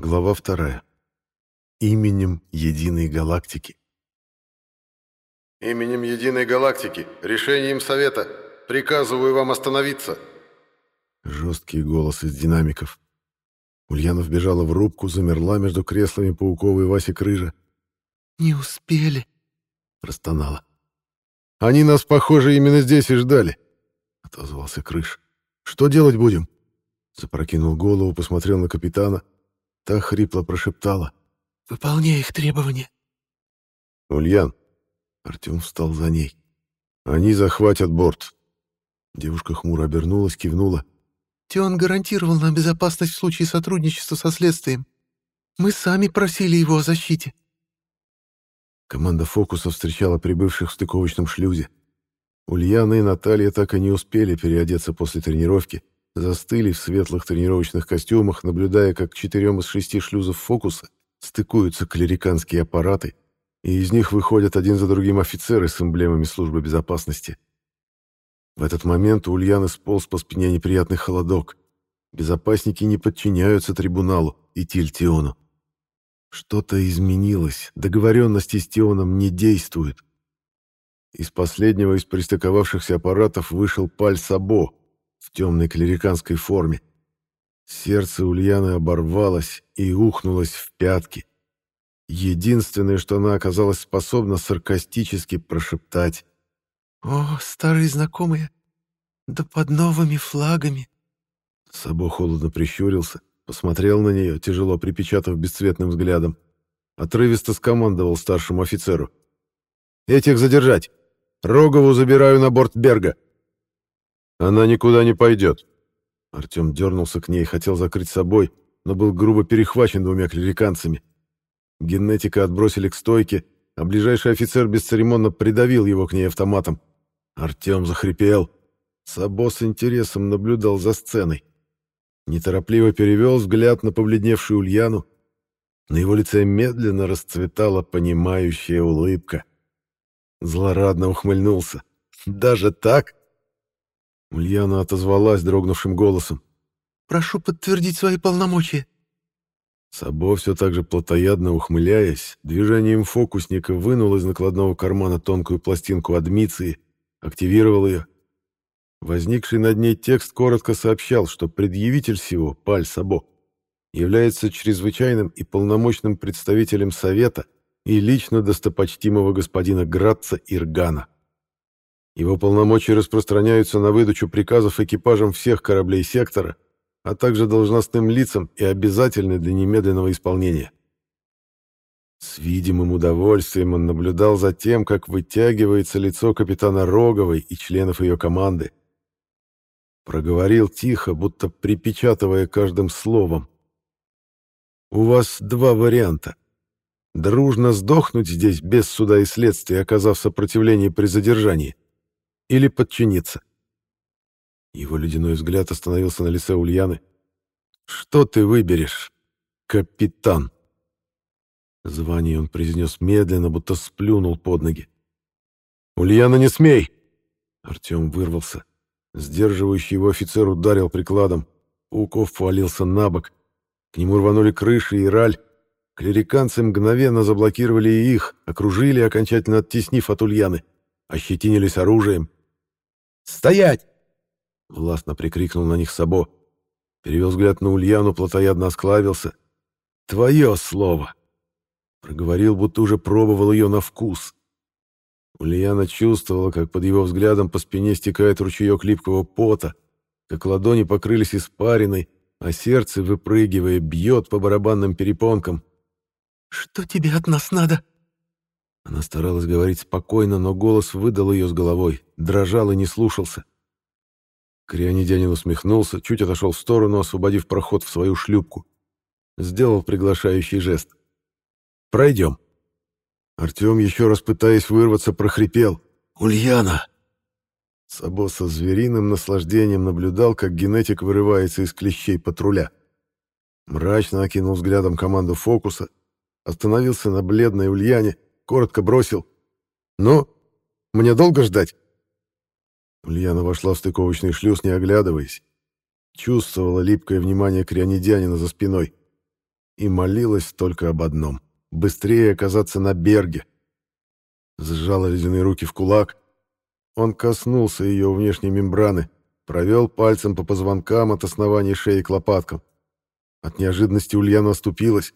Глава вторая. Именем Единой Галактики. Именем Единой Галактики, решением Совета, приказываю вам остановиться. Жесткий голос из динамиков. Ульяна вбежала в рубку, замерла между креслами Паукова и Васи Крыжа. «Не успели», — простонала. «Они нас, похоже, именно здесь и ждали», — отозвался Крыш. «Что делать будем?» Запрокинул голову, посмотрел на капитана. Та хрипло прошептала. «Выполняй их требования». «Ульян!» Артем встал за ней. «Они захватят борт». Девушка хмуро обернулась, кивнула. «Тион гарантировал нам безопасность в случае сотрудничества со следствием. Мы сами просили его о защите». Команда «Фокуса» встречала прибывших в стыковочном шлюзе. Ульяна и Наталья так и не успели переодеться после тренировки, застыли в светлых тренировочных костюмах, наблюдая, как к четырем из шести шлюзов «Фокуса» стыкуются клериканские аппараты, и из них выходят один за другим офицеры с эмблемами службы безопасности. В этот момент у Ульяны сполз по спине неприятный холодок. Безопасники не подчиняются трибуналу и Тильтиону. Что-то изменилось, договоренности с Тионом не действуют. Из последнего из пристыковавшихся аппаратов вышел Паль Сабо в темной клериканской форме. Сердце Ульяны оборвалось и ухнулось в пятки. Единственное, что она оказалась способна саркастически прошептать. «О, старые знакомые, да под новыми флагами!» Сабо холодно прищурился, Посмотрел на нее, тяжело припечатав бесцветным взглядом. Отрывисто скомандовал старшему офицеру. «Этих задержать! Рогову забираю на борт Берга!» «Она никуда не пойдет!» Артем дернулся к ней, хотел закрыть собой, но был грубо перехвачен двумя клериканцами. Генетика отбросили к стойке, а ближайший офицер бесцеремонно придавил его к ней автоматом. Артем захрипел. Сабо с интересом наблюдал за сценой. Неторопливо перевел взгляд на побледневшую Ульяну. На его лице медленно расцветала понимающая улыбка. Злорадно ухмыльнулся. «Даже так?» Ульяна отозвалась дрогнувшим голосом. «Прошу подтвердить свои полномочия». Сабо, все так же плотоядно ухмыляясь, движением фокусника вынул из накладного кармана тонкую пластинку адмиции, активировал ее Возникший над ней текст коротко сообщал, что предъявитель всего, Паль Сабо, является чрезвычайным и полномочным представителем Совета и лично достопочтимого господина Градца Иргана. Его полномочия распространяются на выдачу приказов экипажам всех кораблей сектора, а также должностным лицам и обязательны для немедленного исполнения. С видимым удовольствием он наблюдал за тем, как вытягивается лицо капитана Роговой и членов ее команды. Проговорил тихо, будто припечатывая каждым словом. «У вас два варианта. Дружно сдохнуть здесь без суда и следствия, оказав сопротивление при задержании, или подчиниться». Его ледяной взгляд остановился на лице Ульяны. «Что ты выберешь, капитан?» Звание он произнес медленно, будто сплюнул под ноги. «Ульяна, не смей!» Артем вырвался. Сдерживающий его офицер ударил прикладом. Пауков повалился на бок. К нему рванули крыши и раль. Клериканцы мгновенно заблокировали и их, окружили, окончательно оттеснив от Ульяны. Ощетинились оружием. «Стоять!» — властно прикрикнул на них Сабо. Перевел взгляд на Ульяну, плотоядно осклавился. «Твое слово!» Проговорил, будто уже пробовал ее на вкус. Ульяна чувствовала, как под его взглядом по спине стекает ручеек липкого пота, как ладони покрылись испариной, а сердце, выпрыгивая, бьет по барабанным перепонкам. «Что тебе от нас надо?» Она старалась говорить спокойно, но голос выдал ее с головой, дрожал и не слушался. Крионидянин усмехнулся, чуть отошел в сторону, освободив проход в свою шлюпку. Сделал приглашающий жест. «Пройдем». Артем, еще раз пытаясь вырваться, прохрипел. «Ульяна!» Сабо со звериным наслаждением наблюдал, как генетик вырывается из клещей патруля. Мрачно окинул взглядом команду фокуса, остановился на бледной Ульяне, коротко бросил. «Ну, мне долго ждать?» Ульяна вошла в стыковочный шлюз, не оглядываясь. Чувствовала липкое внимание крионидянина за спиной. и молилась только об одном — быстрее оказаться на берге. Сжала ледяные руки в кулак. Он коснулся ее внешней мембраны, провел пальцем по позвонкам от основания шеи к лопаткам. От неожиданности Ульяна оступилась.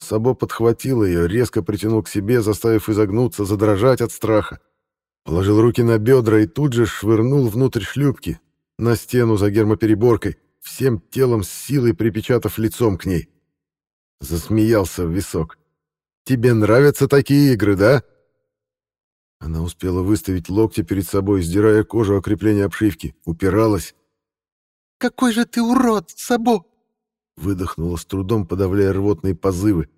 Сабо подхватил ее, резко притянул к себе, заставив изогнуться, задрожать от страха. Положил руки на бедра и тут же швырнул внутрь шлюпки, на стену за гермопереборкой, всем телом с силой припечатав лицом к ней. Засмеялся в висок. «Тебе нравятся такие игры, да?» Она успела выставить локти перед собой, сдирая кожу окрепления обшивки, упиралась. «Какой же ты урод, Сабо!» Выдохнула с трудом, подавляя рвотные позывы.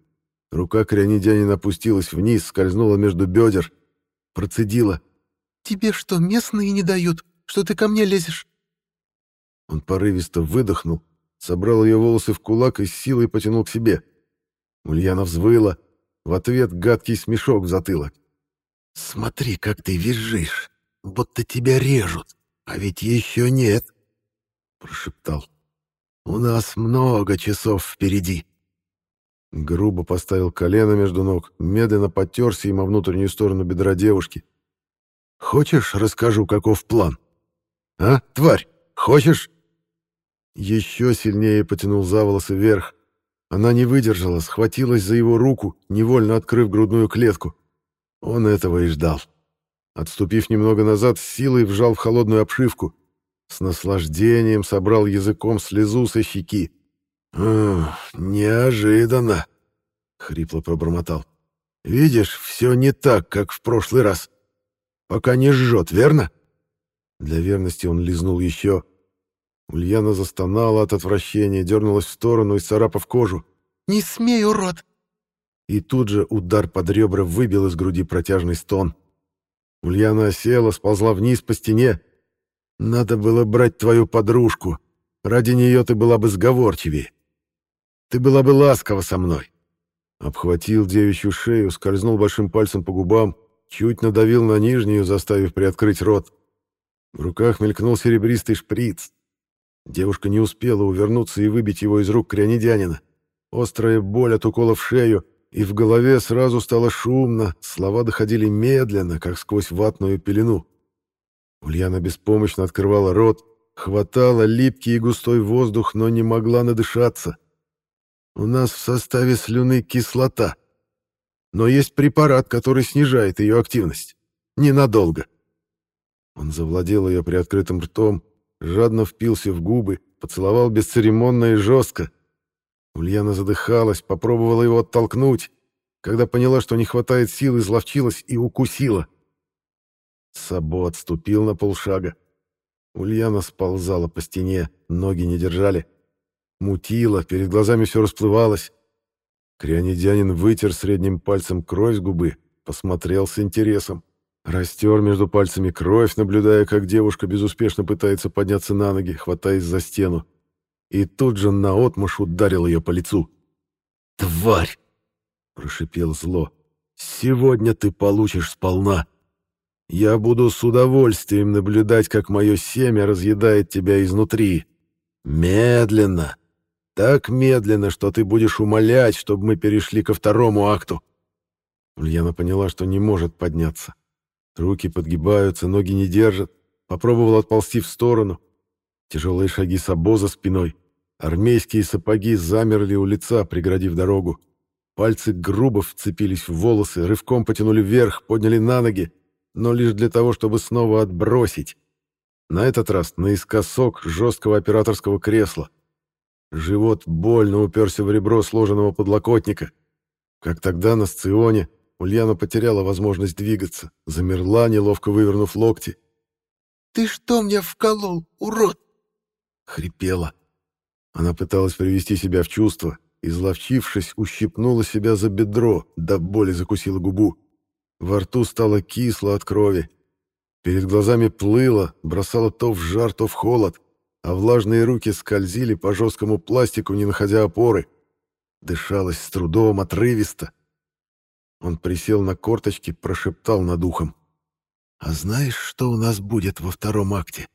Рука крянидянина опустилась вниз, скользнула между бедер. Процедила. «Тебе что, местные не дают, что ты ко мне лезешь?» Он порывисто выдохнул, собрал ее волосы в кулак и с силой потянул к себе. Ульяна взвыла. В ответ гадкий смешок в затылок. «Смотри, как ты визжишь, будто тебя режут, а ведь еще нет», — прошептал. «У нас много часов впереди». Грубо поставил колено между ног, медленно потерся им о внутреннюю сторону бедра девушки. «Хочешь, расскажу, каков план? А, тварь, хочешь?» Еще сильнее потянул за волосы вверх. Она не выдержала, схватилась за его руку, невольно открыв грудную клетку. Он этого и ждал. Отступив немного назад, силой вжал в холодную обшивку. С наслаждением собрал языком слезу со щеки. «Неожиданно!» — хрипло пробормотал. «Видишь, все не так, как в прошлый раз. Пока не жжет, верно?» Для верности он лизнул еще. Ульяна застонала от отвращения, дернулась в сторону и царапав кожу. «Не смей, урод!» И тут же удар под ребра выбил из груди протяжный стон. Ульяна осела, сползла вниз по стене. «Надо было брать твою подружку. Ради нее ты была бы сговорчивее. Ты была бы ласкова со мной». Обхватил девичью шею, скользнул большим пальцем по губам, чуть надавил на нижнюю, заставив приоткрыть рот. В руках мелькнул серебристый шприц. Девушка не успела увернуться и выбить его из рук крянедянина. Острая боль от укола в шею, и в голове сразу стало шумно, слова доходили медленно, как сквозь ватную пелену. Ульяна беспомощно открывала рот, хватала липкий и густой воздух, но не могла надышаться. У нас в составе слюны кислота, но есть препарат, который снижает ее активность. Ненадолго. Он завладел ее приоткрытым ртом, жадно впился в губы, поцеловал бесцеремонно и жестко, Ульяна задыхалась, попробовала его оттолкнуть. Когда поняла, что не хватает сил, изловчилась и укусила. Сабо отступил на полшага. Ульяна сползала по стене, ноги не держали. Мутила, перед глазами все расплывалось. Крионидянин вытер средним пальцем кровь с губы, посмотрел с интересом. Растер между пальцами кровь, наблюдая, как девушка безуспешно пытается подняться на ноги, хватаясь за стену и тут же наотмашь ударил ее по лицу. «Тварь!» — прошипел зло. «Сегодня ты получишь сполна. Я буду с удовольствием наблюдать, как мое семя разъедает тебя изнутри. Медленно. Так медленно, что ты будешь умолять, чтобы мы перешли ко второму акту». Ульяна поняла, что не может подняться. Руки подгибаются, ноги не держат. Попробовал отползти в сторону. Тяжелые шаги с обоза спиной. Армейские сапоги замерли у лица, преградив дорогу. Пальцы грубо вцепились в волосы, рывком потянули вверх, подняли на ноги, но лишь для того, чтобы снова отбросить. На этот раз наискосок жесткого операторского кресла. Живот больно уперся в ребро сложенного подлокотника. Как тогда на сционе, Ульяна потеряла возможность двигаться, замерла, неловко вывернув локти. «Ты что мне вколол, урод?» Хрипела. Она пыталась привести себя в чувство, изловчившись, ущипнула себя за бедро, до боли закусила губу. Во рту стало кисло от крови. Перед глазами плыло, бросало то в жар, то в холод, а влажные руки скользили по жесткому пластику, не находя опоры. Дышалось с трудом, отрывисто. Он присел на корточки, прошептал над ухом. «А знаешь, что у нас будет во втором акте?»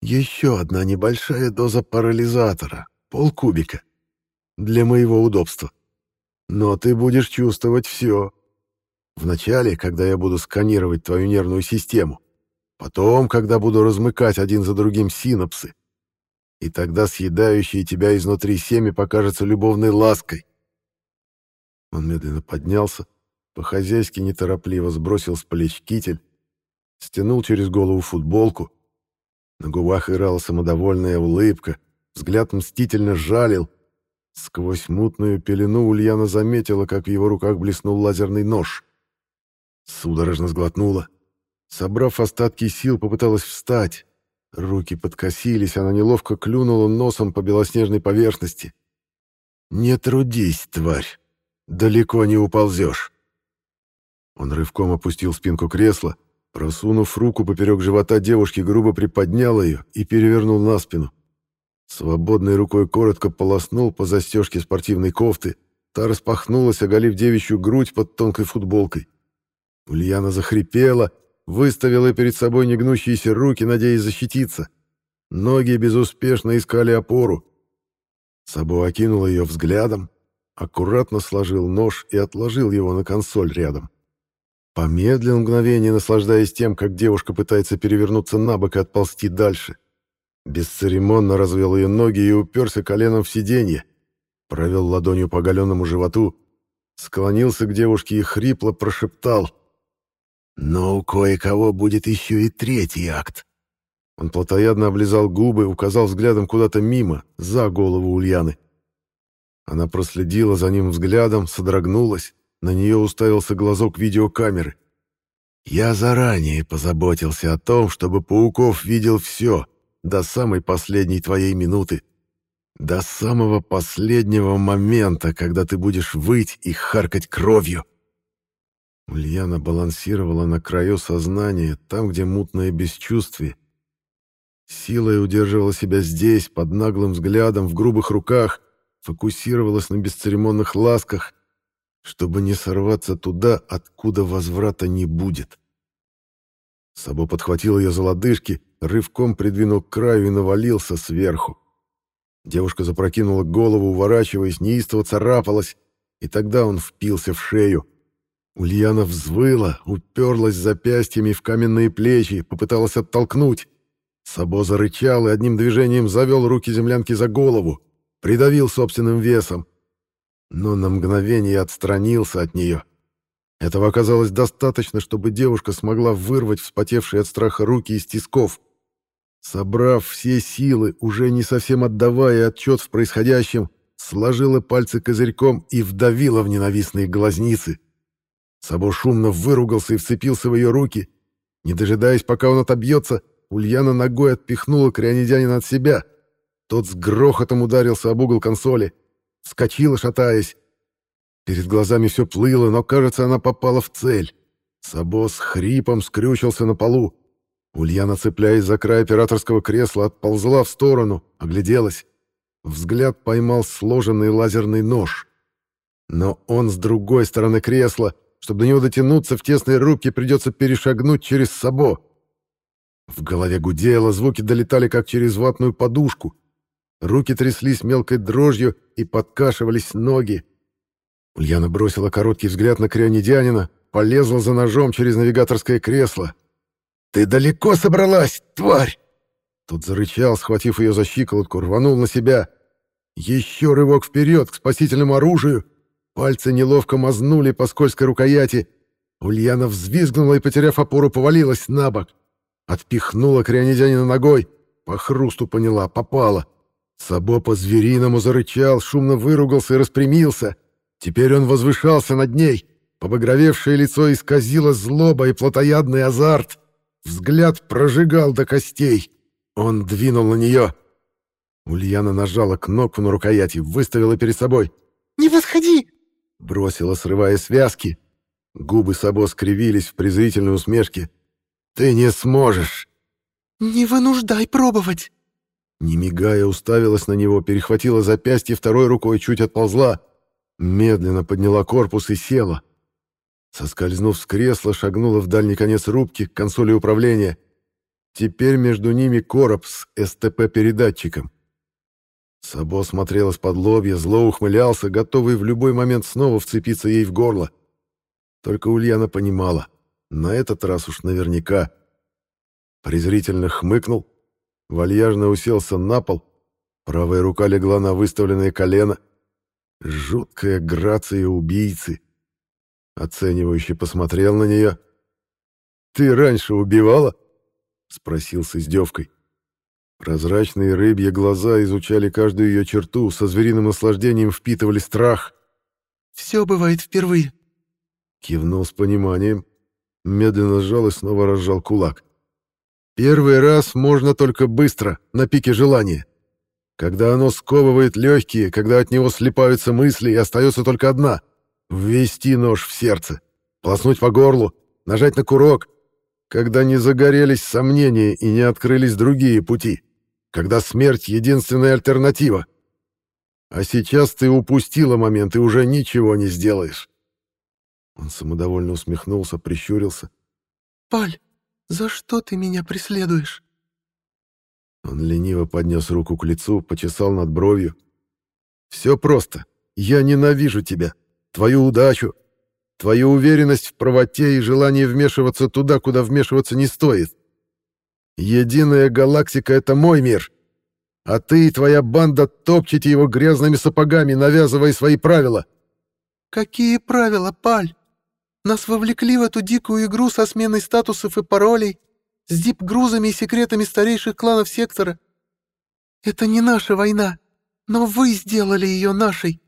Еще одна небольшая доза парализатора, полкубика. для моего удобства. Но ты будешь чувствовать все. Вначале, когда я буду сканировать твою нервную систему, потом, когда буду размыкать один за другим синапсы, и тогда съедающие тебя изнутри семя покажется любовной лаской. Он медленно поднялся, по-хозяйски неторопливо сбросил с плеч китель, стянул через голову футболку. На губах играла самодовольная улыбка, взгляд мстительно жалил. Сквозь мутную пелену Ульяна заметила, как в его руках блеснул лазерный нож. Судорожно сглотнула. Собрав остатки сил, попыталась встать. Руки подкосились, она неловко клюнула носом по белоснежной поверхности. «Не трудись, тварь, далеко не уползешь». Он рывком опустил спинку кресла, просунув руку поперек живота девушки, грубо приподнял ее и перевернул на спину. Свободной рукой коротко полоснул по застежке спортивной кофты, та распахнулась, оголив девичью грудь под тонкой футболкой. Ульяна захрипела, выставила перед собой негнущиеся руки, надеясь защититься. Ноги безуспешно искали опору. Сабо окинул ее взглядом, аккуратно сложил нож и отложил его на консоль рядом. Помедлил мгновение, наслаждаясь тем, как девушка пытается перевернуться на бок и отползти дальше. Бесцеремонно развел ее ноги и уперся коленом в сиденье. Провел ладонью по оголенному животу, склонился к девушке и хрипло прошептал — но у кое-кого будет еще и третий акт. Он плотоядно облизал губы, указал взглядом куда-то мимо, за голову Ульяны. Она проследила за ним взглядом, содрогнулась, на нее уставился глазок видеокамеры. «Я заранее позаботился о том, чтобы Пауков видел все, до самой последней твоей минуты, до самого последнего момента, когда ты будешь выть и харкать кровью». Ульяна балансировала на краю сознания, там, где мутное бесчувствие. Силой удерживала себя здесь, под наглым взглядом, в грубых руках, фокусировалась на бесцеремонных ласках, чтобы не сорваться туда, откуда возврата не будет. Сабо подхватил ее за лодыжки, рывком придвинул к краю и навалился сверху. Девушка запрокинула голову, уворачиваясь, неистово царапалась, и тогда он впился в шею — Ульяна взвыла, уперлась запястьями в каменные плечи, попыталась оттолкнуть. Сабо зарычал и одним движением завел руки землянки за голову, придавил собственным весом. Но на мгновение отстранился от нее. Этого оказалось достаточно, чтобы девушка смогла вырвать вспотевшие от страха руки из тисков. Собрав все силы, уже не совсем отдавая отчет в происходящем, сложила пальцы козырьком и вдавила в ненавистные глазницы — Сабо шумно выругался и вцепился в ее руки. Не дожидаясь, пока он отобьется, Ульяна ногой отпихнула крионидянина от себя. Тот с грохотом ударился об угол консоли. Вскочила, шатаясь. Перед глазами все плыло, но, кажется, она попала в цель. Сабо с хрипом скрючился на полу. Ульяна, цепляясь за край операторского кресла, отползла в сторону, огляделась. Взгляд поймал сложенный лазерный нож. Но он с другой стороны кресла — чтобы до него дотянуться в тесной рубке, придется перешагнуть через Сабо. В голове гудело, звуки долетали, как через ватную подушку. Руки тряслись мелкой дрожью и подкашивались ноги. Ульяна бросила короткий взгляд на крионидянина, полезла за ножом через навигаторское кресло. «Ты далеко собралась, тварь!» Тот зарычал, схватив ее за щиколотку, рванул на себя. Еще рывок вперед к спасительному оружию — Пальцы неловко мазнули по скользкой рукояти. Ульяна взвизгнула и, потеряв опору, повалилась на бок. Отпихнула крионидянина ногой. По хрусту поняла, попала. Сабо по-звериному зарычал, шумно выругался и распрямился. Теперь он возвышался над ней. Побагровевшее лицо исказило злоба и плотоядный азарт. Взгляд прожигал до костей. Он двинул на нее. Ульяна нажала кнопку на рукояти, выставила перед собой. «Не восходи!» Бросила, срывая связки. Губы Сабо скривились в презрительной усмешке. «Ты не сможешь!» «Не вынуждай пробовать!» Не мигая, уставилась на него, перехватила запястье второй рукой, чуть отползла. Медленно подняла корпус и села. Соскользнув с кресла, шагнула в дальний конец рубки к консоли управления. Теперь между ними короб с СТП-передатчиком. Сабо смотрел из-под лобья, зло ухмылялся, готовый в любой момент снова вцепиться ей в горло. Только Ульяна понимала, на этот раз уж наверняка. Презрительно хмыкнул, вальяжно уселся на пол, правая рука легла на выставленное колено. Жуткая грация убийцы. Оценивающе посмотрел на нее. «Ты раньше убивала?» — спросил с издевкой. Прозрачные рыбьи глаза изучали каждую ее черту, со звериным наслаждением впитывали страх. «Все бывает впервые», — кивнул с пониманием, медленно сжал и снова разжал кулак. «Первый раз можно только быстро, на пике желания. Когда оно сковывает легкие, когда от него слипаются мысли, и остается только одна — ввести нож в сердце, полоснуть по горлу, нажать на курок, когда не загорелись сомнения и не открылись другие пути» когда смерть — единственная альтернатива. А сейчас ты упустила момент и уже ничего не сделаешь. Он самодовольно усмехнулся, прищурился. «Паль, за что ты меня преследуешь?» Он лениво поднес руку к лицу, почесал над бровью. «Все просто. Я ненавижу тебя, твою удачу, твою уверенность в правоте и желание вмешиваться туда, куда вмешиваться не стоит. Единая галактика — это мой мир. А ты и твоя банда топчете его грязными сапогами, навязывая свои правила. Какие правила, Паль? Нас вовлекли в эту дикую игру со сменой статусов и паролей, с дип-грузами и секретами старейших кланов сектора. Это не наша война, но вы сделали ее нашей.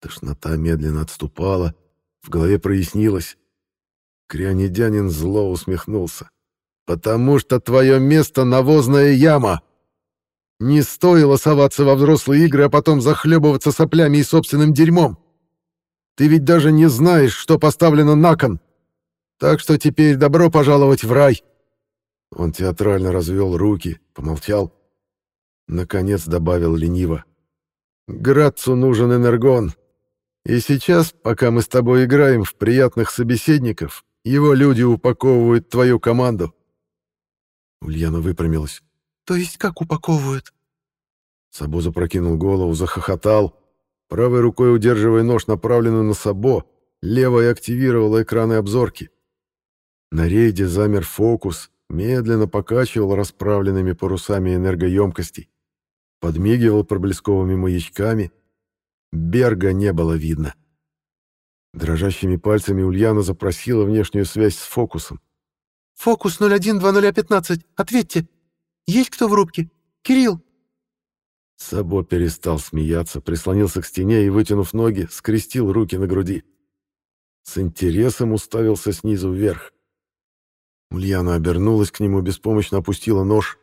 Тошнота медленно отступала, в голове прояснилось. Крянедянин зло усмехнулся. «Потому что твое место — навозная яма. Не стоило соваться во взрослые игры, а потом захлебываться соплями и собственным дерьмом. Ты ведь даже не знаешь, что поставлено на кон. Так что теперь добро пожаловать в рай». Он театрально развел руки, помолчал. Наконец добавил лениво. «Грацу нужен энергон. И сейчас, пока мы с тобой играем в приятных собеседников, его люди упаковывают твою команду. Ульяна выпрямилась. «То есть как упаковывают?» Сабо запрокинул голову, захохотал. Правой рукой, удерживая нож, направленный на Сабо, левой активировал экраны обзорки. На рейде замер фокус, медленно покачивал расправленными парусами энергоемкостей. Подмигивал проблесковыми маячками. Берга не было видно. Дрожащими пальцами Ульяна запросила внешнюю связь с фокусом. «Фокус 012015, ответьте! Есть кто в рубке? Кирилл!» Сабо перестал смеяться, прислонился к стене и, вытянув ноги, скрестил руки на груди. С интересом уставился снизу вверх. Ульяна обернулась к нему, беспомощно опустила нож.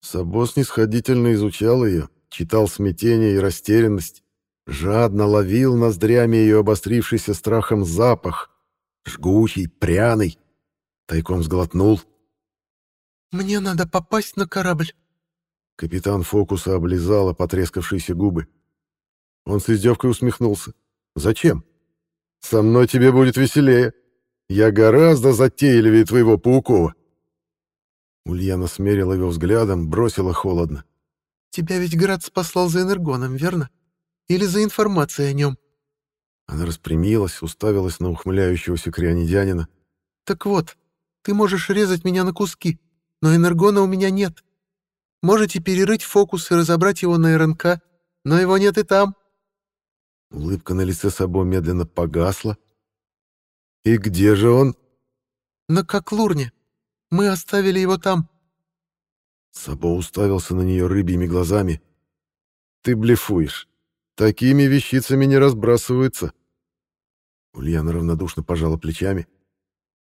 Сабо снисходительно изучал ее, читал смятение и растерянность, жадно ловил ноздрями ее обострившийся страхом запах, жгучий, пряный, Тайком сглотнул. «Мне надо попасть на корабль». Капитан Фокуса облизала потрескавшиеся губы. Он с издевкой усмехнулся. «Зачем? Со мной тебе будет веселее. Я гораздо затейливее твоего Паукова». Ульяна смерила его взглядом, бросила холодно. «Тебя ведь Град спаслал за энергоном, верно? Или за информацией о нем?» Она распрямилась, уставилась на ухмыляющегося крионидянина. «Так вот, ты можешь резать меня на куски, но энергона у меня нет. Можете перерыть фокус и разобрать его на РНК, но его нет и там». Улыбка на лице Сабо медленно погасла. «И где же он?» «На Коклурне. Мы оставили его там». Сабо уставился на нее рыбьими глазами. «Ты блефуешь. Такими вещицами не разбрасываются». Ульяна равнодушно пожала плечами.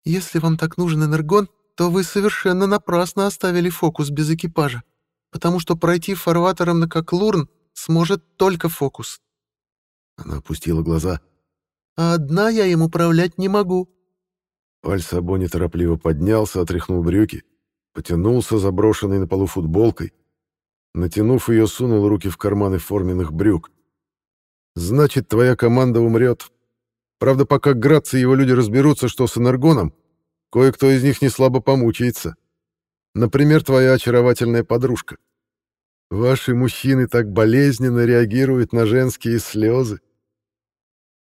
Если вам так нужен энергон, то вы совершенно напрасно оставили фокус без экипажа, потому что пройти фарватером на Коклурн сможет только фокус. Она опустила глаза. А одна я им управлять не могу. Пальсабо неторопливо поднялся, отряхнул брюки, потянулся заброшенной на полу футболкой. Натянув ее, сунул руки в карманы форменных брюк. «Значит, твоя команда умрет, Правда, пока Градцы и его люди разберутся, что с энергоном, кое-кто из них не слабо помучается. Например, твоя очаровательная подружка. Ваши мужчины так болезненно реагируют на женские слезы.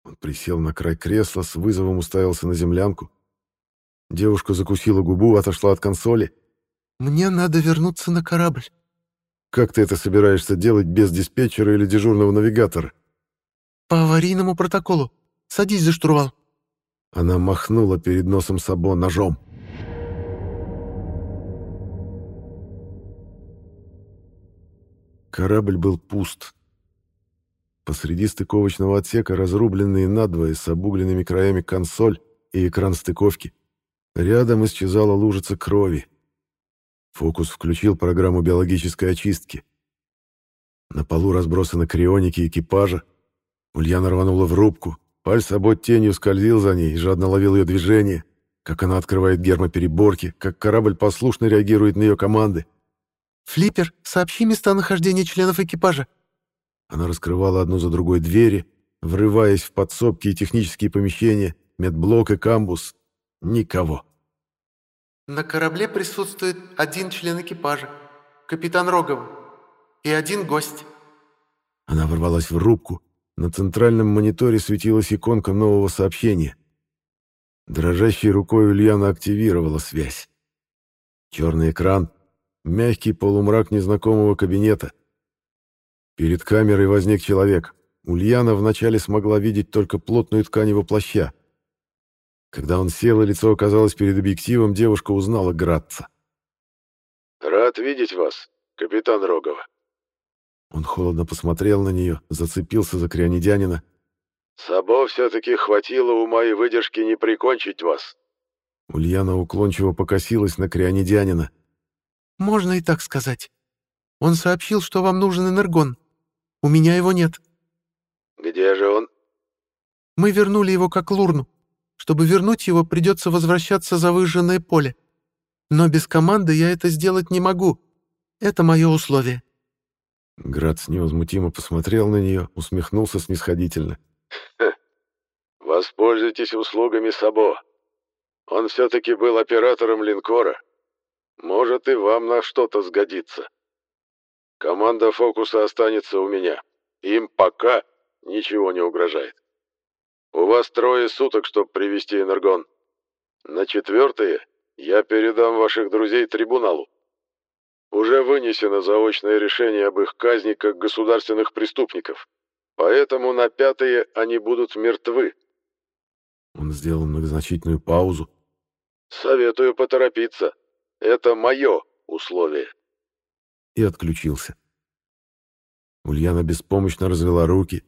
Он присел на край кресла, с вызовом уставился на землянку. Девушка закусила губу, отошла от консоли. «Мне надо вернуться на корабль». «Как ты это собираешься делать без диспетчера или дежурного навигатора?» «По аварийному протоколу. Садись за штурвал». Она махнула перед носом Сабо ножом. Корабль был пуст. Посреди стыковочного отсека разрубленные надвое с обугленными краями консоль и экран стыковки. Рядом исчезала лужица крови. Фокус включил программу биологической очистки. На полу разбросаны крионики экипажа. Ульяна рванула в рубку. Пальцабот тенью скользил за ней и жадно ловил ее движение, как она открывает гермопереборки, как корабль послушно реагирует на ее команды. «Флиппер, сообщи местонахождение членов экипажа». Она раскрывала одну за другой двери, врываясь в подсобки и технические помещения, медблок и камбус. Никого. «На корабле присутствует один член экипажа, капитан Рогов, и один гость». Она ворвалась в рубку. На центральном мониторе светилась иконка нового сообщения. Дрожащей рукой Ульяна активировала связь. Черный экран, Мягкий полумрак незнакомого кабинета. Перед камерой возник человек. Ульяна вначале смогла видеть только плотную ткань его плаща. Когда он сел и лицо оказалось перед объективом, девушка узнала Градца. «Рад видеть вас, капитан Рогова». Он холодно посмотрел на нее, зацепился за крионидянина. «Сабо все-таки хватило ума и выдержки не прикончить вас». Ульяна уклончиво покосилась на крионидянина. «Можно и так сказать. Он сообщил, что вам нужен энергон. У меня его нет». «Где же он?» «Мы вернули его как лурну. Чтобы вернуть его, придется возвращаться за выжженное поле. Но без команды я это сделать не могу. Это мое условие». Грац невозмутимо посмотрел на нее, усмехнулся снисходительно. «Воспользуйтесь услугами Сабо. Он все-таки был оператором линкора. Может, и вам на что-то сгодится. Команда фокуса останется у меня. Им пока ничего не угрожает. У вас трое суток, чтобы привести энергон. На четвертое я передам ваших друзей трибуналу. Уже вынесено заочное решение об их казни как государственных преступников. Поэтому на пятое они будут мертвы. Он сделал многозначительную паузу. Советую поторопиться. Это мое условие. И отключился. Ульяна беспомощно развела руки,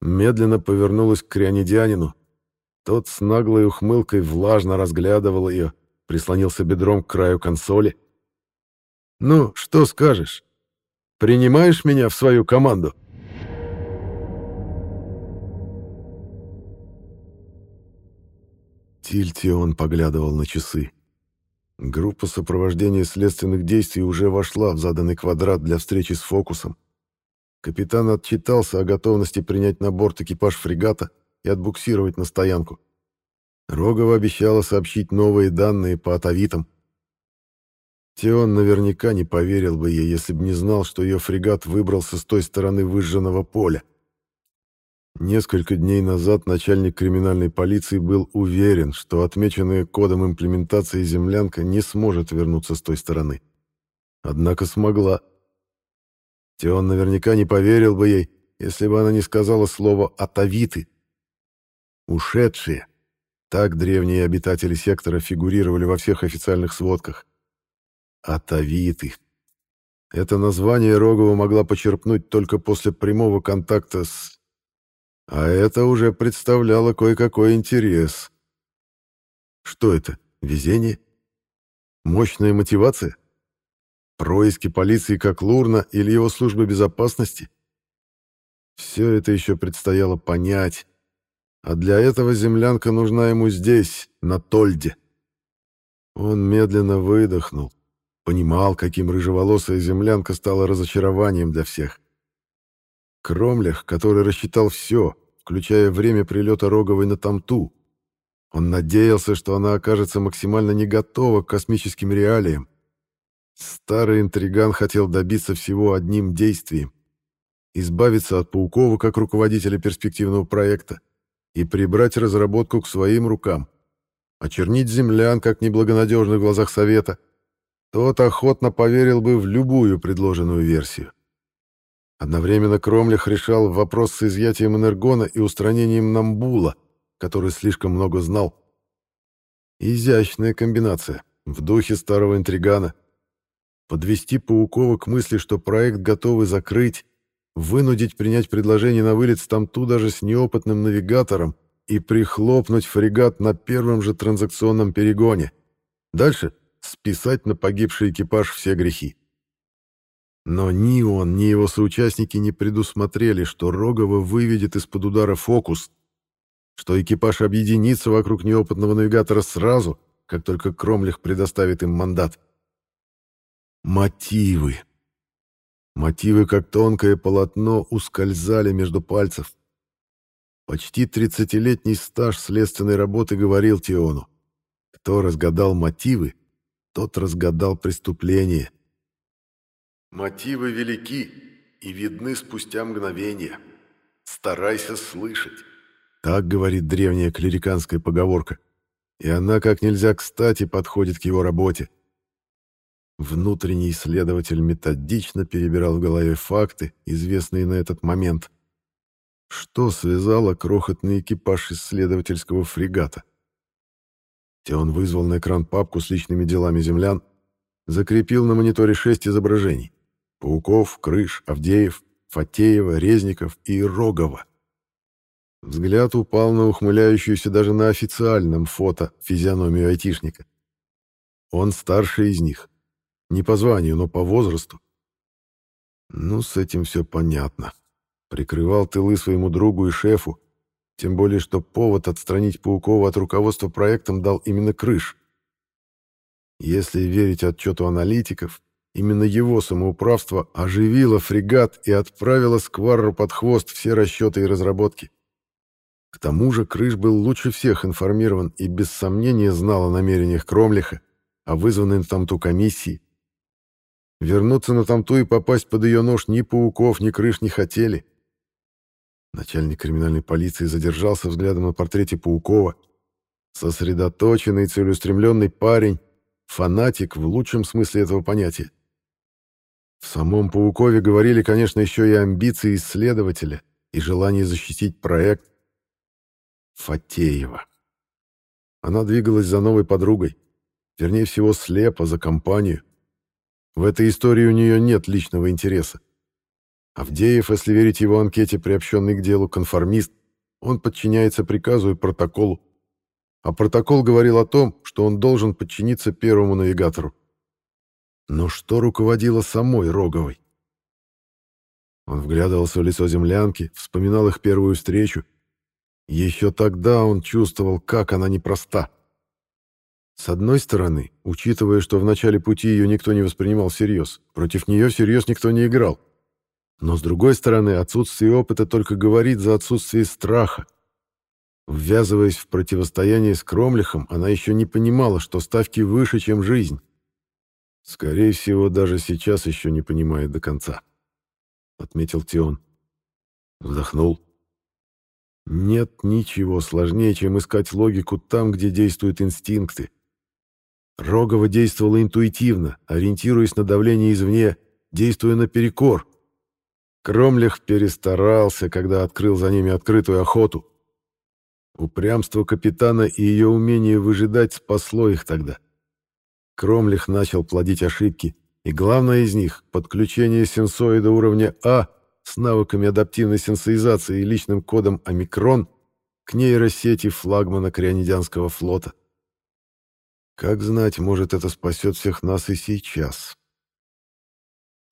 медленно повернулась к крионидянину. Тот с наглой ухмылкой влажно разглядывал ее, прислонился бедром к краю консоли. «Ну, что скажешь? Принимаешь меня в свою команду?» Тильтион поглядывал на часы. Группа сопровождения следственных действий уже вошла в заданный квадрат для встречи с фокусом. Капитан отчитался о готовности принять на борт экипаж фрегата и отбуксировать на стоянку. Рогова обещала сообщить новые данные по атовитам. Теон наверняка не поверил бы ей, если бы не знал, что ее фрегат выбрался с той стороны выжженного поля. Несколько дней назад начальник криминальной полиции был уверен, что отмеченная кодом имплементации землянка не сможет вернуться с той стороны. Однако смогла. Теон наверняка не поверил бы ей, если бы она не сказала слово «атавиты». «Ушедшие». Так древние обитатели сектора фигурировали во всех официальных сводках. «Атавиты». Это название Рогова могла почерпнуть только после прямого контакта с а это уже представляло кое-какой интерес. Что это? Везение? Мощная мотивация? Происки полиции как Лурна или его службы безопасности? Все это еще предстояло понять. А для этого землянка нужна ему здесь, на Тольде. Он медленно выдохнул. Понимал, каким рыжеволосая землянка стала разочарованием для всех. Кромлях, который рассчитал все, включая время прилета Роговой на Тамту. Он надеялся, что она окажется максимально не готова к космическим реалиям. Старый интриган хотел добиться всего одним действием — избавиться от Паукова как руководителя перспективного проекта и прибрать разработку к своим рукам, очернить землян как неблагонадежных в глазах Совета. Тот охотно поверил бы в любую предложенную версию. Одновременно Кромлях решал вопрос с изъятием энергона и устранением Намбула, который слишком много знал. Изящная комбинация, в духе старого интригана. Подвести Паукова к мысли, что проект готовы закрыть, вынудить принять предложение на вылет Стамту даже с неопытным навигатором и прихлопнуть фрегат на первом же транзакционном перегоне. Дальше списать на погибший экипаж все грехи. Но ни он, ни его соучастники не предусмотрели, что Рогова выведет из-под удара фокус, что экипаж объединится вокруг неопытного навигатора сразу, как только Кромлих предоставит им мандат. Мотивы. Мотивы, как тонкое полотно, ускользали между пальцев. Почти тридцатилетний стаж следственной работы говорил Тиону. Кто разгадал мотивы, тот разгадал преступление. Мотивы велики и видны спустя мгновение. Старайся слышать. Так говорит древняя клириканская поговорка. И она как нельзя кстати подходит к его работе. Внутренний исследователь методично перебирал в голове факты, известные на этот момент. Что связало крохотный экипаж исследовательского фрегата? Теон вызвал на экран папку с личными делами землян, закрепил на мониторе шесть изображений. Пауков, Крыш, Авдеев, Фатеева, Резников и Рогова. Взгляд упал на ухмыляющуюся даже на официальном фото физиономию айтишника. Он старший из них. Не по званию, но по возрасту. Ну, с этим все понятно прикрывал тылы своему другу и шефу, тем более что повод отстранить Паукова от руководства проектом дал именно Крыш. Если верить отчету аналитиков, именно его самоуправство оживило фрегат и отправило Скварру под хвост все расчеты и разработки. К тому же Крыш был лучше всех информирован и без сомнения знал о намерениях Кромлиха, о вызванной на Тамту комиссии. Вернуться на Тамту и попасть под ее нож ни Пауков, ни Крыш не хотели. Начальник криминальной полиции задержался взглядом на портрете Паукова. Сосредоточенный, целеустремленный парень, фанатик в лучшем смысле этого понятия. В самом Паукове говорили, конечно, еще и амбиции исследователя и желание защитить проект. Фатеева. Она двигалась за новой подругой, вернее всего слепо, за компанию. В этой истории у нее нет личного интереса. Авдеев, если верить его анкете, приобщенный к делу конформист, он подчиняется приказу и протоколу. А протокол говорил о том, что он должен подчиниться первому навигатору. Но что руководило самой Роговой? Он вглядывался в лицо землянки, вспоминал их первую встречу. Еще тогда он чувствовал, как она непроста. С одной стороны, учитывая, что в начале пути ее никто не воспринимал всерьез, против нее всерьез никто не играл. Но, с другой стороны, отсутствие опыта только говорит за отсутствие страха. Ввязываясь в противостояние с Кромлихом, она еще не понимала, что ставки выше, чем жизнь. Скорее всего, даже сейчас еще не понимает до конца. Отметил Тион. Вздохнул. Нет ничего сложнее, чем искать логику там, где действуют инстинкты. Рогова действовала интуитивно, ориентируясь на давление извне, действуя наперекор. Кромлих перестарался, когда открыл за ними открытую охоту. Упрямство капитана и ее умение выжидать спасло их тогда. Кромлих начал плодить ошибки, и главное из них — подключение сенсоида уровня А с навыками адаптивной сенсоизации и личным кодом «Омикрон» к нейросети флагмана Крионидянского флота. Как знать, может, это спасет всех нас и сейчас.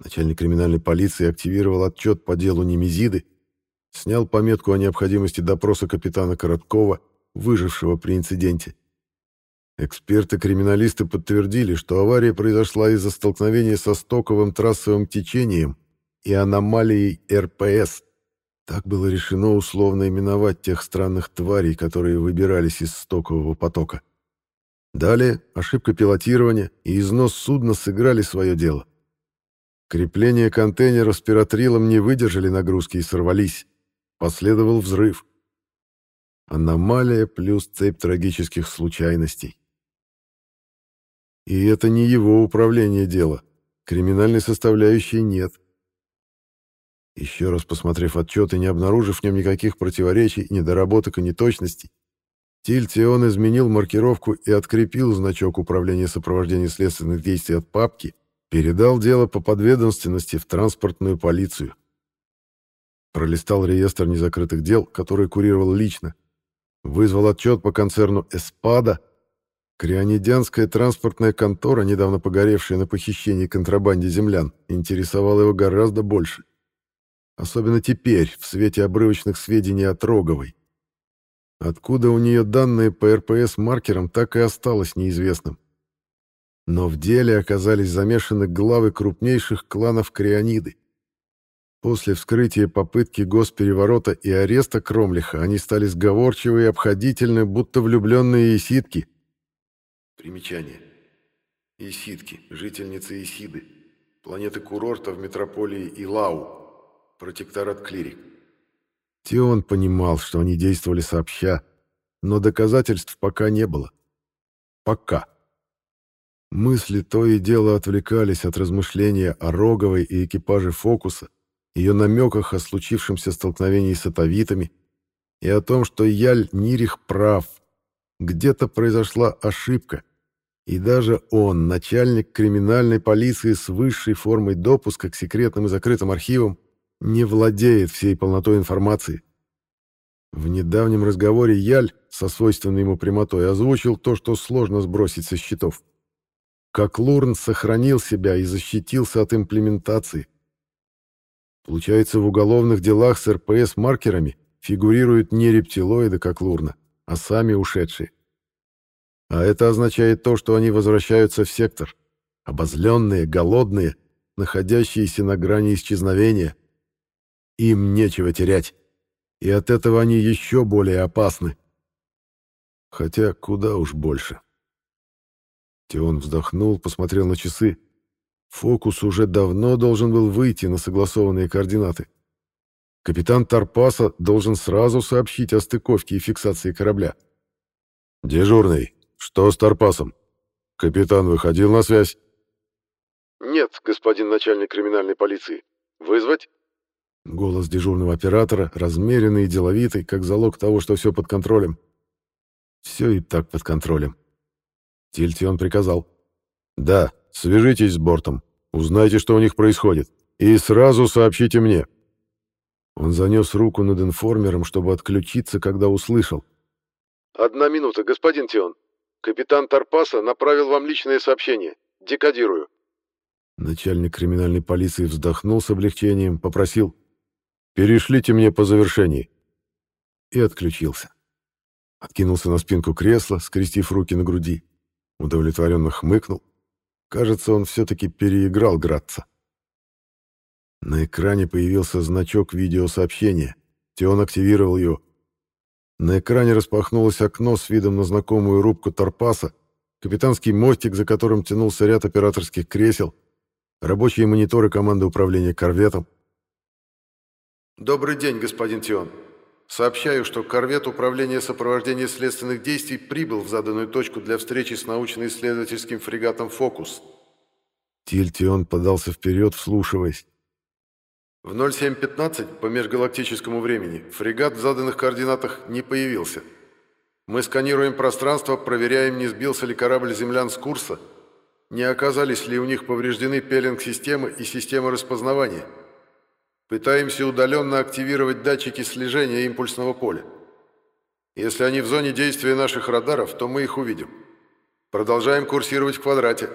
Начальник криминальной полиции активировал отчет по делу Немезиды, снял пометку о необходимости допроса капитана Короткова, выжившего при инциденте. Эксперты-криминалисты подтвердили, что авария произошла из-за столкновения со стоковым трассовым течением и аномалией РПС. Так было решено условно именовать тех странных тварей, которые выбирались из стокового потока. Далее ошибка пилотирования и износ судна сыграли свое дело. Крепления контейнеров с пиратрилом не выдержали нагрузки и сорвались. Последовал взрыв. Аномалия плюс цепь трагических случайностей. И это не его управление дело. Криминальной составляющей нет. Еще раз посмотрев отчет и не обнаружив в нем никаких противоречий, недоработок и неточностей, Тильтион изменил маркировку и открепил значок управления сопровождения следственных действий от папки, передал дело по подведомственности в транспортную полицию. Пролистал реестр незакрытых дел, который курировал лично, вызвал отчет по концерну «Эспада», Крионидянская транспортная контора, недавно погоревшая на похищении контрабанде землян, интересовала его гораздо больше. Особенно теперь, в свете обрывочных сведений от Роговой. Откуда у нее данные по РПС-маркерам, так и осталось неизвестным. Но в деле оказались замешаны главы крупнейших кланов Криониды. После вскрытия попытки госпереворота и ареста Кромлиха они стали сговорчивы и обходительны, будто влюбленные исидки. Примечание. Исидки, жительницы Исиды, планеты курорта в метрополии Илау, протекторат Клирик. Тион понимал, что они действовали сообща, но доказательств пока не было. Пока. Мысли то и дело отвлекались от размышления о Роговой и экипаже «Фокуса», ее намеках о случившемся столкновении с атовитами и о том, что Яль Нирих прав. Где-то произошла ошибка, и даже он, начальник криминальной полиции с высшей формой допуска к секретным и закрытым архивам, не владеет всей полнотой информации. В недавнем разговоре Яль со свойственной ему прямотой озвучил то, что сложно сбросить со счетов. Как Лурн сохранил себя и защитился от имплементации. Получается, в уголовных делах с РПС-маркерами фигурируют не рептилоиды, как Лурна, а сами ушедшие. А это означает то, что они возвращаются в сектор. Обозленные, голодные, находящиеся на грани исчезновения. Им нечего терять. И от этого они еще более опасны. Хотя куда уж больше. Теон вздохнул, посмотрел на часы. Фокус уже давно должен был выйти на согласованные координаты. Капитан Тарпаса должен сразу сообщить о стыковке и фиксации корабля. «Дежурный, что с Тарпасом? Капитан выходил на связь?» «Нет, господин начальник криминальной полиции. Вызвать?» Голос дежурного оператора, размеренный и деловитый, как залог того, что все под контролем. Все и так под контролем. Тильтион приказал. «Да, свяжитесь с бортом, узнайте, что у них происходит, и сразу сообщите мне». Он занес руку над информером, чтобы отключиться, когда услышал. «Одна минута, господин Тион. Капитан Тарпаса направил вам личное сообщение. Декодирую». Начальник криминальной полиции вздохнул с облегчением, попросил Перешлите мне по завершении». И отключился. Откинулся на спинку кресла, скрестив руки на груди. Удовлетворенно хмыкнул. Кажется, он все-таки переиграл Градца. На экране появился значок видеосообщения. Теон активировал его. На экране распахнулось окно с видом на знакомую рубку Торпаса, капитанский мостик, за которым тянулся ряд операторских кресел, рабочие мониторы команды управления корветом, «Добрый день, господин Тион. Сообщаю, что корвет Управления сопровождения следственных действий прибыл в заданную точку для встречи с научно-исследовательским фрегатом «Фокус». Тиль Тион подался вперед, вслушиваясь. В 07.15 по межгалактическому времени фрегат в заданных координатах не появился. Мы сканируем пространство, проверяем, не сбился ли корабль землян с курса, не оказались ли у них повреждены пеленг-системы и системы распознавания – Пытаемся удаленно активировать датчики слежения импульсного поля. Если они в зоне действия наших радаров, то мы их увидим. Продолжаем курсировать в квадрате.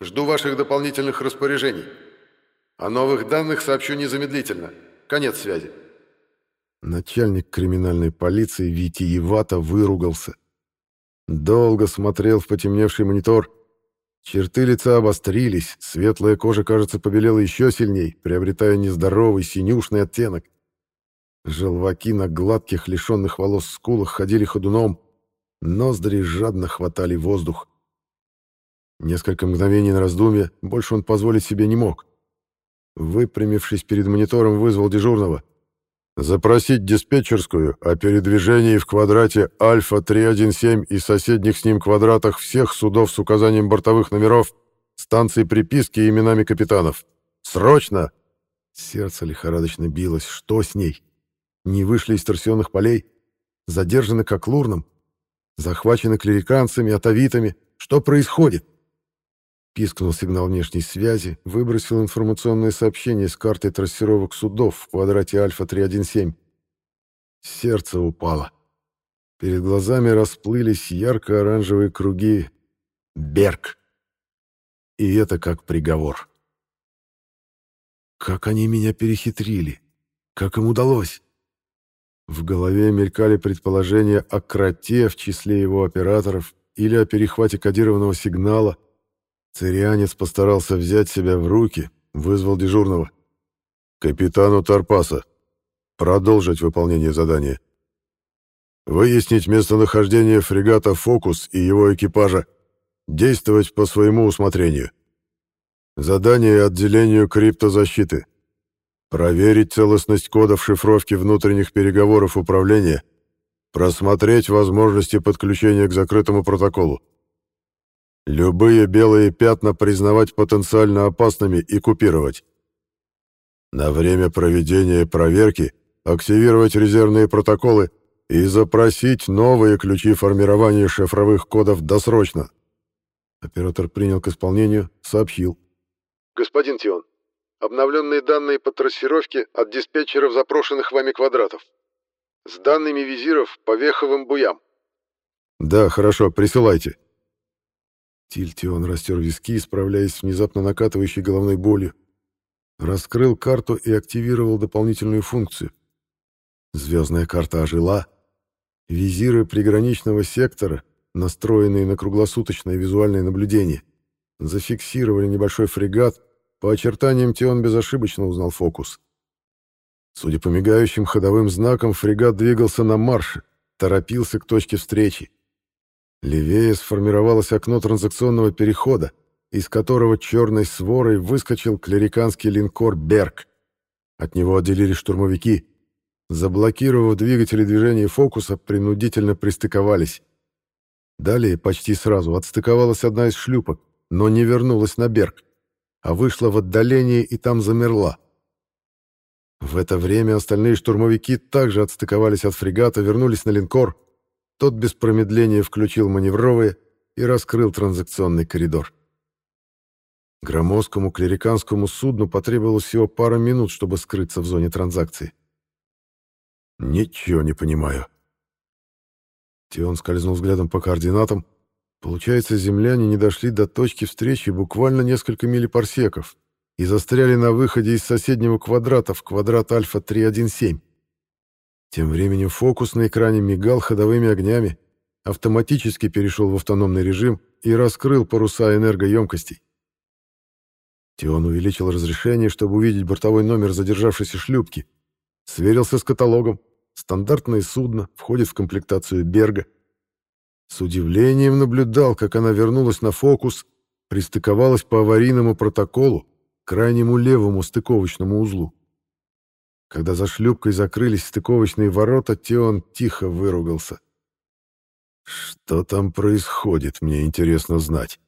Жду ваших дополнительных распоряжений. О новых данных сообщу незамедлительно. Конец связи. Начальник криминальной полиции Витиевато выругался. Долго смотрел в потемневший монитор, Черты лица обострились, светлая кожа, кажется, побелела еще сильней, приобретая нездоровый синюшный оттенок. Желваки на гладких, лишенных волос скулах ходили ходуном. Ноздри жадно хватали воздух. Несколько мгновений на раздумье, больше он позволить себе не мог. Выпрямившись перед монитором, вызвал дежурного. «Запросить диспетчерскую о передвижении в квадрате Альфа-317 и соседних с ним квадратах всех судов с указанием бортовых номеров, станций приписки и именами капитанов. Срочно!» Сердце лихорадочно билось. Что с ней? Не вышли из торсионных полей? Задержаны как лурном? Захвачены клериканцами, атовитами? Что происходит? Пискнул сигнал внешней связи, выбросил информационное сообщение с картой трассировок судов в квадрате Альфа-317. Сердце упало. Перед глазами расплылись ярко-оранжевые круги. Берг. И это как приговор. Как они меня перехитрили? Как им удалось? В голове мелькали предположения о кроте в числе его операторов или о перехвате кодированного сигнала — Цирианец постарался взять себя в руки, вызвал дежурного. «Капитану Тарпаса. Продолжить выполнение задания. Выяснить местонахождение фрегата «Фокус» и его экипажа. Действовать по своему усмотрению. Задание отделению криптозащиты. Проверить целостность кодов шифровки внутренних переговоров управления. Просмотреть возможности подключения к закрытому протоколу. Любые белые пятна признавать потенциально опасными и купировать. На время проведения проверки активировать резервные протоколы и запросить новые ключи формирования шифровых кодов досрочно. Оператор принял к исполнению, сообщил. Господин Тион, обновленные данные по трассировке от диспетчеров запрошенных вами квадратов. С данными визиров по веховым буям. Да, хорошо, присылайте. Тильтион растер виски, справляясь с внезапно накатывающей головной болью. Раскрыл карту и активировал дополнительную функцию. Звездная карта ожила. Визиры приграничного сектора, настроенные на круглосуточное визуальное наблюдение, зафиксировали небольшой фрегат. По очертаниям Тион безошибочно узнал фокус. Судя по мигающим ходовым знакам, фрегат двигался на марше, торопился к точке встречи. Левее сформировалось окно транзакционного перехода, из которого черной сворой выскочил клериканский линкор «Берг». От него отделились штурмовики. Заблокировав двигатели движения фокуса, принудительно пристыковались. Далее почти сразу отстыковалась одна из шлюпок, но не вернулась на Берг, а вышла в отдаление и там замерла. В это время остальные штурмовики также отстыковались от фрегата, вернулись на линкор — тот без промедления включил маневровые и раскрыл транзакционный коридор. Громоздкому клериканскому судну потребовалось всего пара минут, чтобы скрыться в зоне транзакции. «Ничего не понимаю». Тион скользнул взглядом по координатам. Получается, земляне не дошли до точки встречи буквально несколько миллипарсеков и застряли на выходе из соседнего квадрата в квадрат Альфа-317. Тем временем фокус на экране мигал ходовыми огнями, автоматически перешел в автономный режим и раскрыл паруса энергоемкостей. Тион увеличил разрешение, чтобы увидеть бортовой номер задержавшейся шлюпки. Сверился с каталогом. Стандартное судно, входит в комплектацию Берга. С удивлением наблюдал, как она вернулась на фокус, пристыковалась по аварийному протоколу, крайнему левому стыковочному узлу. Когда за шлюпкой закрылись стыковочные ворота, Теон тихо выругался. «Что там происходит, мне интересно знать».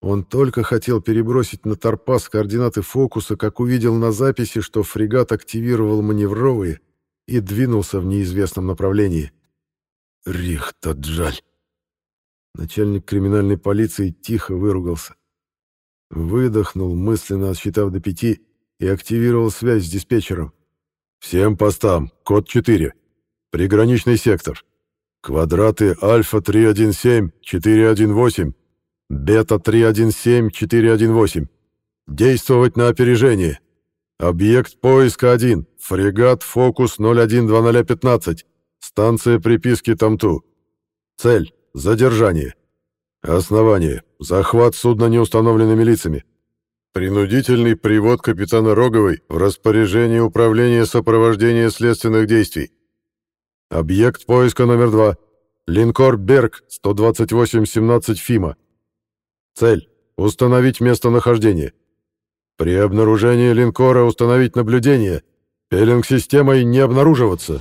Он только хотел перебросить на торпас координаты фокуса, как увидел на записи, что фрегат активировал маневровые и двинулся в неизвестном направлении. Рихтаджаль. Начальник криминальной полиции тихо выругался. Выдохнул, мысленно отсчитав до пяти, и активировал связь с диспетчером. Всем постам. Код 4. Приграничный сектор. Квадраты Альфа-317-418, Бета-317-418. Действовать на опережение. Объект поиска 1. Фрегат «Фокус 012015». Станция приписки Тамту. Цель. Задержание. Основание. Захват судна неустановленными лицами. Принудительный привод капитана Роговой в распоряжение управления сопровождения следственных действий. Объект поиска номер два. Линкор «Берг» 128-17 ФИМа. Цель — установить местонахождение. При обнаружении линкора установить наблюдение. Пеленг-системой не обнаруживаться.